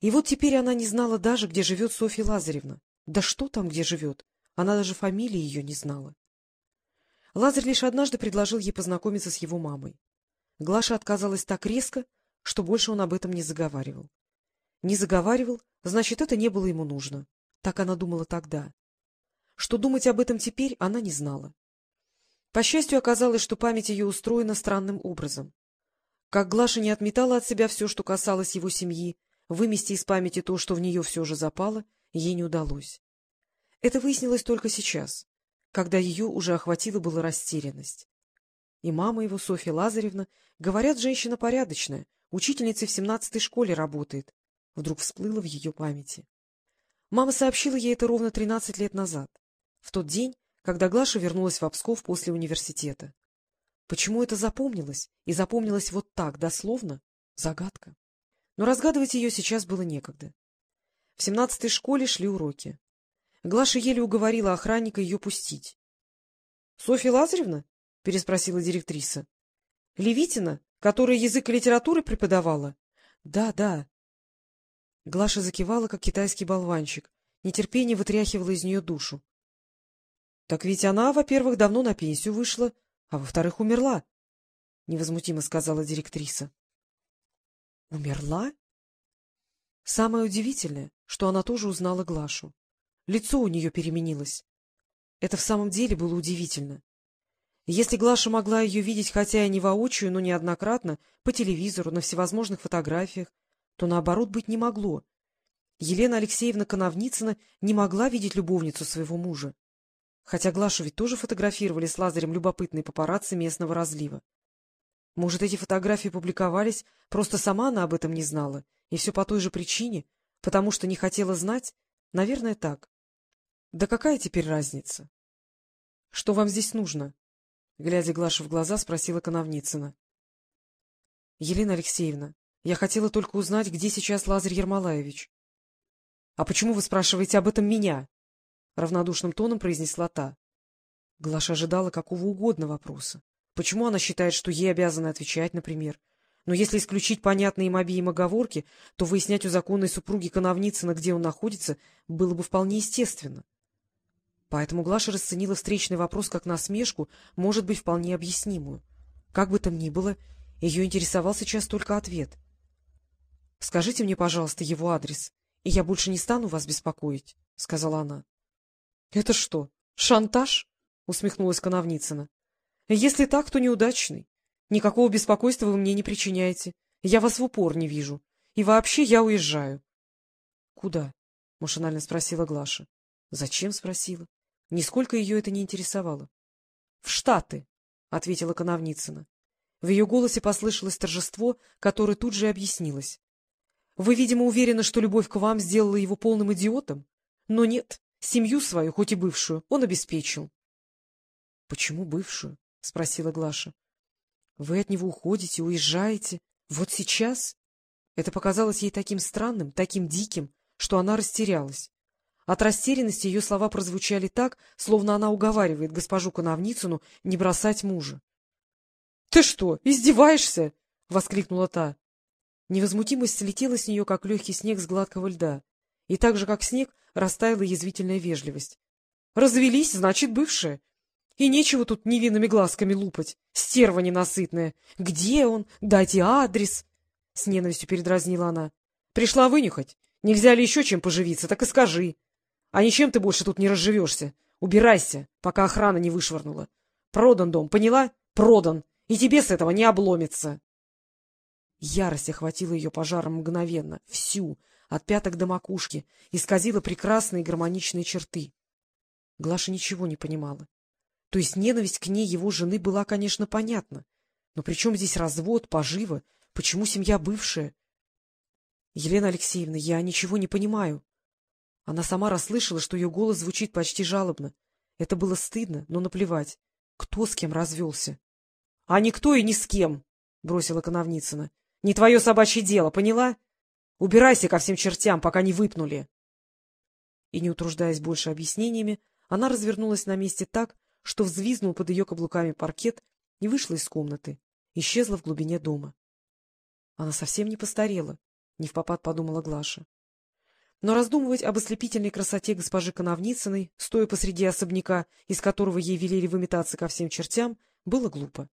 И вот теперь она не знала даже, где живет Софья Лазаревна. Да что там, где живет? Она даже фамилии ее не знала. Лазарь лишь однажды предложил ей познакомиться с его мамой. Глаша отказалась так резко, что больше он об этом не заговаривал. Не заговаривал, значит, это не было ему нужно. Так она думала тогда. Что думать об этом теперь, она не знала. По счастью, оказалось, что память ее устроена странным образом. Как Глаша не отметала от себя все, что касалось его семьи, вымести из памяти то, что в нее все же запало, ей не удалось. Это выяснилось только сейчас, когда ее уже охватила была растерянность. И мама его, Софья Лазаревна, говорят, женщина порядочная, учительницей в семнадцатой школе работает. Вдруг всплыло в ее памяти. Мама сообщила ей это ровно тринадцать лет назад, в тот день, когда Глаша вернулась в Псков после университета. Почему это запомнилось, и запомнилось вот так, дословно, загадка. Но разгадывать ее сейчас было некогда. В семнадцатой школе шли уроки. Глаша еле уговорила охранника ее пустить. — Софья Лазаревна? — переспросила директриса. — Левитина, которая язык и литературы преподавала? — Да, да. Глаша закивала, как китайский болванчик. Нетерпение вытряхивало из нее душу. — Так ведь она, во-первых, давно на пенсию вышла, а во-вторых, умерла, — невозмутимо сказала директриса. — Умерла? Самое удивительное, что она тоже узнала Глашу. Лицо у нее переменилось. Это в самом деле было удивительно. Если Глаша могла ее видеть хотя и не воочию, но неоднократно, по телевизору, на всевозможных фотографиях, то наоборот быть не могло. Елена Алексеевна Коновницына не могла видеть любовницу своего мужа. Хотя Глашу ведь тоже фотографировали с Лазарем любопытные папарацци местного разлива. Может, эти фотографии публиковались, просто сама она об этом не знала, и все по той же причине, потому что не хотела знать? Наверное, так. Да какая теперь разница? — Что вам здесь нужно? — глядя Глаше в глаза, спросила Коновницына. — Елена Алексеевна, я хотела только узнать, где сейчас Лазарь Ермолаевич. — А почему вы спрашиваете об этом меня? — равнодушным тоном произнесла та. Глаша ожидала какого угодно вопроса. Почему она считает, что ей обязаны отвечать, например? Но если исключить понятные им обеим оговорки, то выяснять у законной супруги Коновницына, где он находится, было бы вполне естественно. Поэтому Глаша расценила встречный вопрос как насмешку, может быть, вполне объяснимую. Как бы там ни было, ее интересовал сейчас только ответ. — Скажите мне, пожалуйста, его адрес, и я больше не стану вас беспокоить, — сказала она. — Это что, шантаж? — усмехнулась Коновницына. — Если так, то неудачный. Никакого беспокойства вы мне не причиняете. Я вас в упор не вижу. И вообще я уезжаю. — Куда? — машинально спросила Глаша. — Зачем? — спросила. Нисколько ее это не интересовало. — В Штаты, — ответила Коновницына. В ее голосе послышалось торжество, которое тут же объяснилось. — Вы, видимо, уверены, что любовь к вам сделала его полным идиотом? Но нет, семью свою, хоть и бывшую, он обеспечил. — Почему бывшую? — спросила Глаша. — Вы от него уходите, уезжаете. Вот сейчас? Это показалось ей таким странным, таким диким, что она растерялась. От растерянности ее слова прозвучали так, словно она уговаривает госпожу Коновницыну не бросать мужа. — Ты что, издеваешься? — воскликнула та. Невозмутимость слетела с нее, как легкий снег с гладкого льда, и так же, как снег, растаяла язвительная вежливость. — Развелись, значит, бывшая. И нечего тут невинными глазками лупать, стерва ненасытная. Где он? Дайте адрес! — с ненавистью передразнила она. — Пришла вынюхать. Нельзя ли еще чем поживиться, так и скажи. А ничем ты больше тут не разживешься. Убирайся, пока охрана не вышвырнула. Продан дом, поняла? Продан. И тебе с этого не обломится. Ярость охватила ее пожаром мгновенно, всю, от пяток до макушки, исказила прекрасные гармоничные черты. Глаша ничего не понимала. То есть ненависть к ней его жены была, конечно, понятна. Но при чем здесь развод, поживо? Почему семья бывшая? — Елена Алексеевна, я ничего не понимаю. Она сама расслышала, что ее голос звучит почти жалобно. Это было стыдно, но наплевать. Кто с кем развелся? — А никто и ни с кем, — бросила Коновницына. — Не твое собачье дело, поняла? Убирайся ко всем чертям, пока не выпнули. И, не утруждаясь больше объяснениями, она развернулась на месте так, что взвизнул под ее каблуками паркет и вышла из комнаты, исчезла в глубине дома. Она совсем не постарела, — невпопад подумала Глаша. Но раздумывать об ослепительной красоте госпожи Коновницыной, стоя посреди особняка, из которого ей велели выметаться ко всем чертям, было глупо.